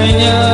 sueña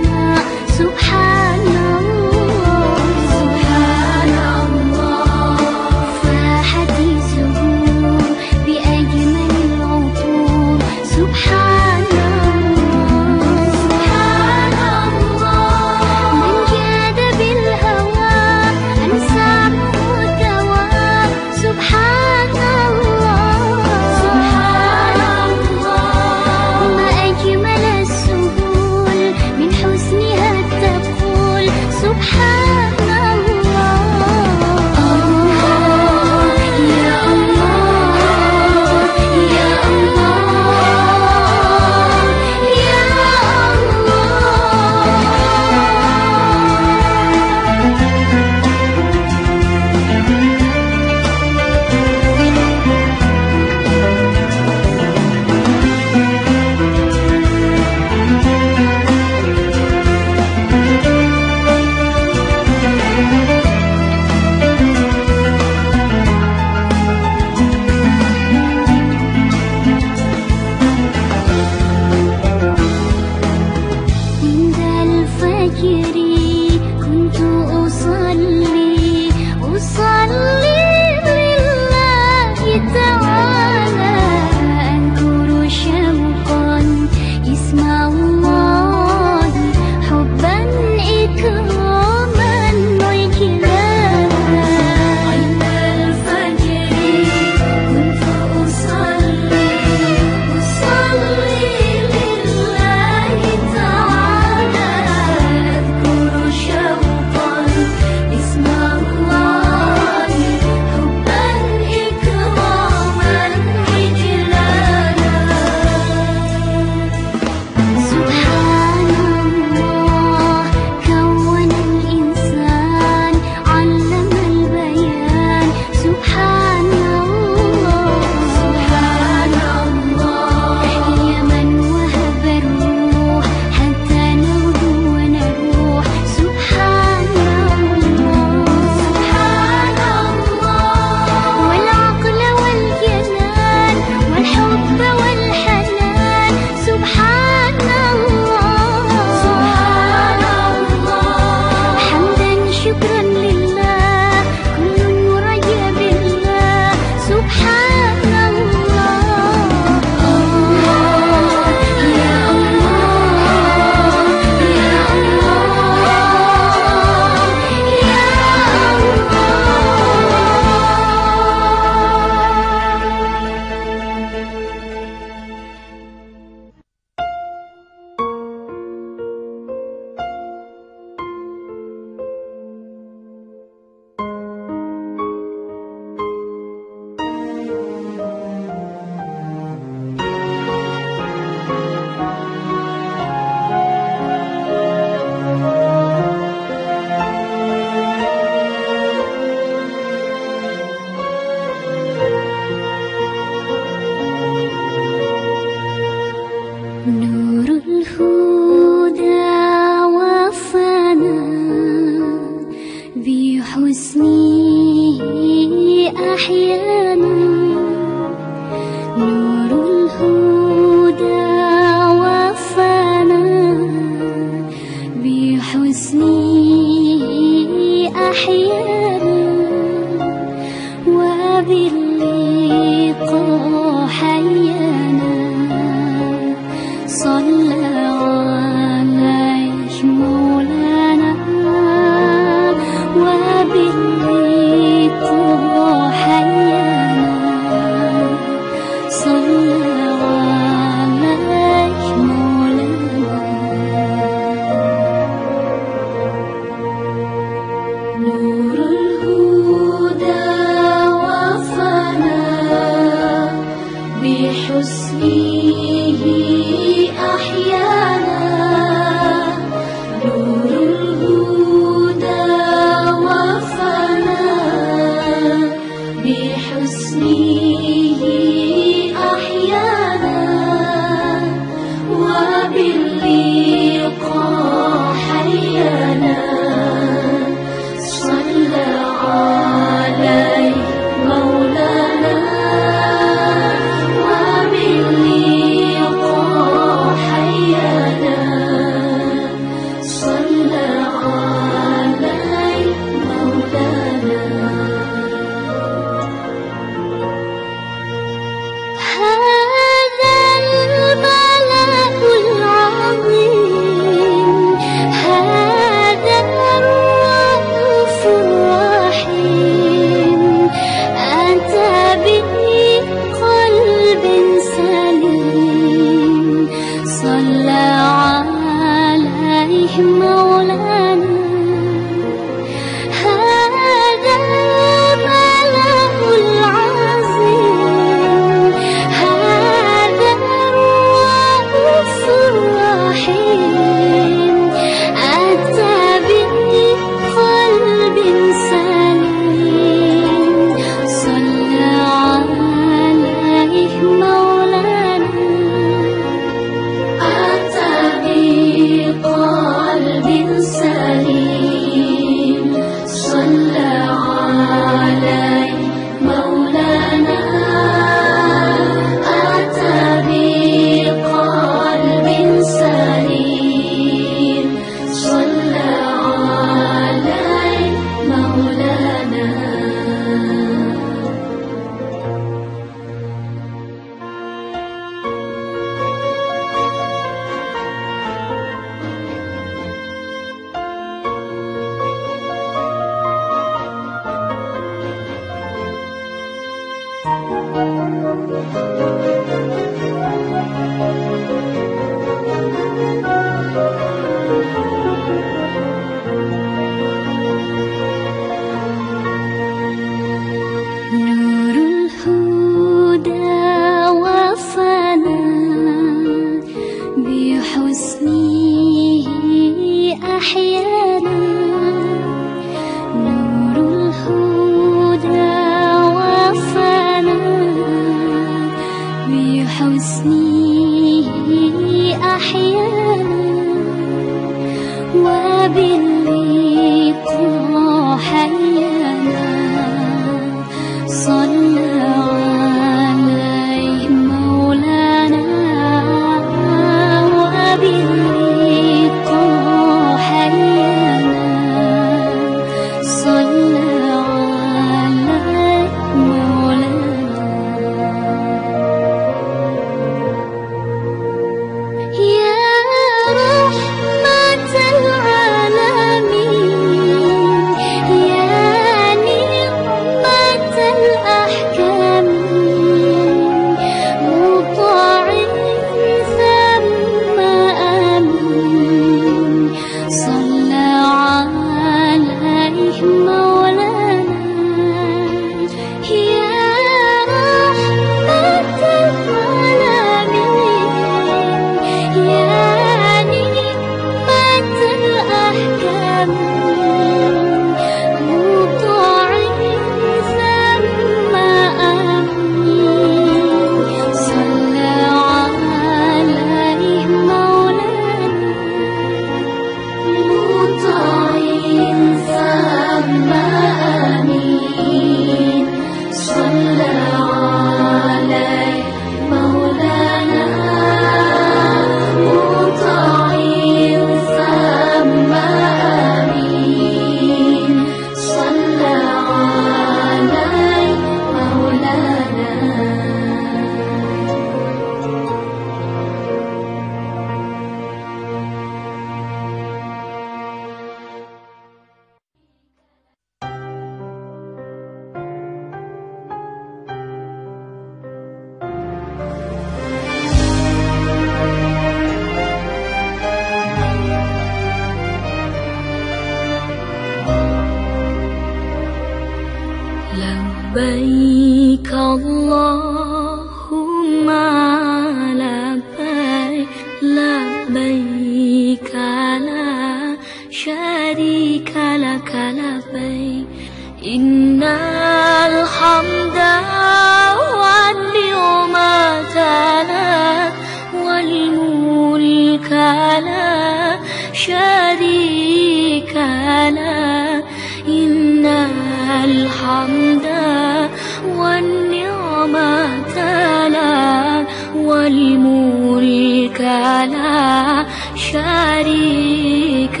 شريك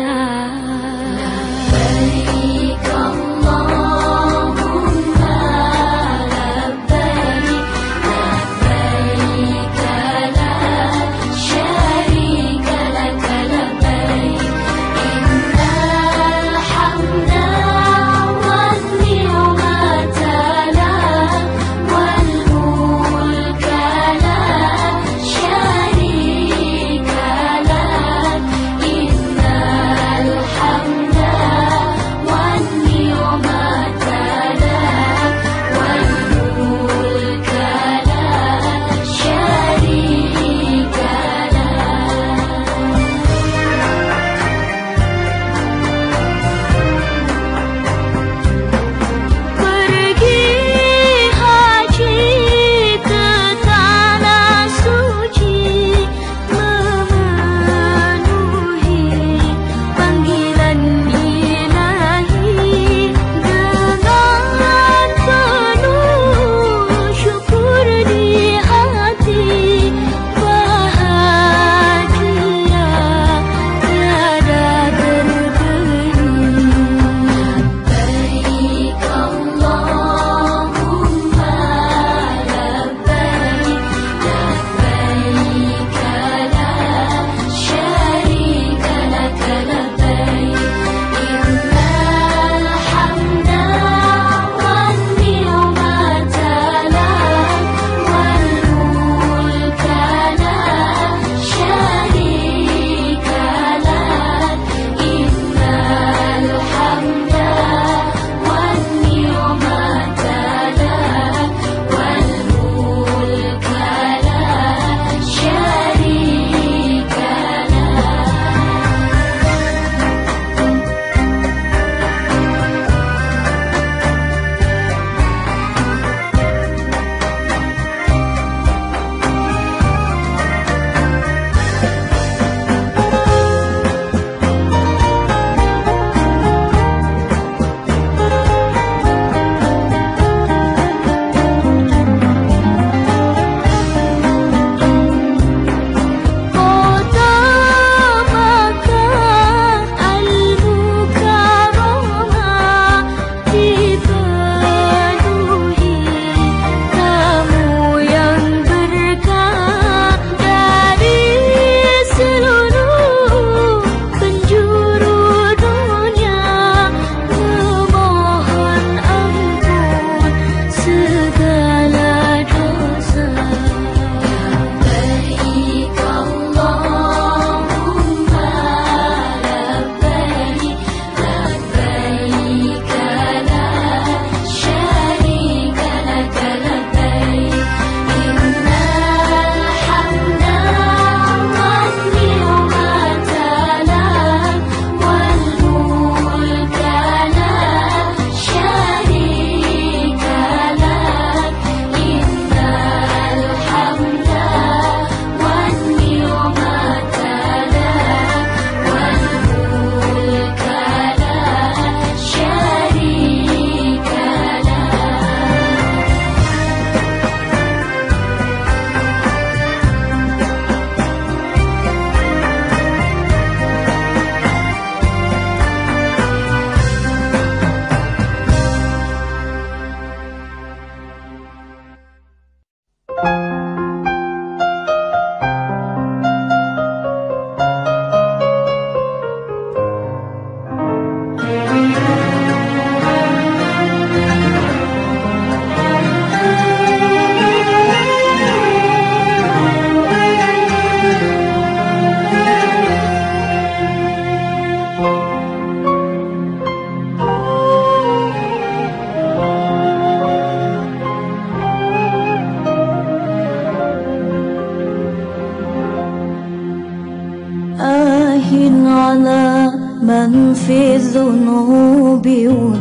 له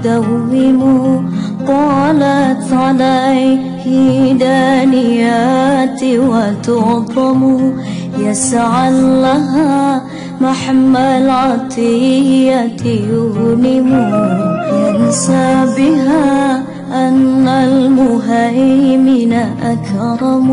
أدوم طالت عليه دانياتي وتعظم يسعى لها محمى العطية يغنم ينسى بها أن المهيمن أكرم